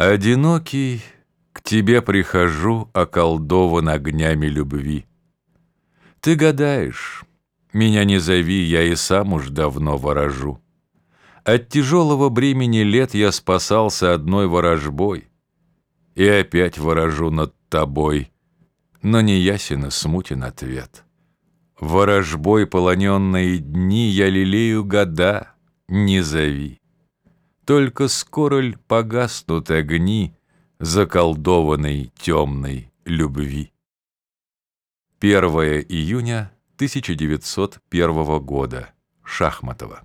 Одинокий к тебе прихожу, околдован огнями любви. Ты гадаешь, меня не зови, я и сам уж давно ворожу. От тяжелого бремени лет я спасался одной ворожбой, И опять ворожу над тобой, но не ясен и смутен ответ. Ворожбой полоненные дни я лелею года, не зови. Только скоро ль погаснут огни заколдованной темной любви. 1 июня 1901 года. Шахматова.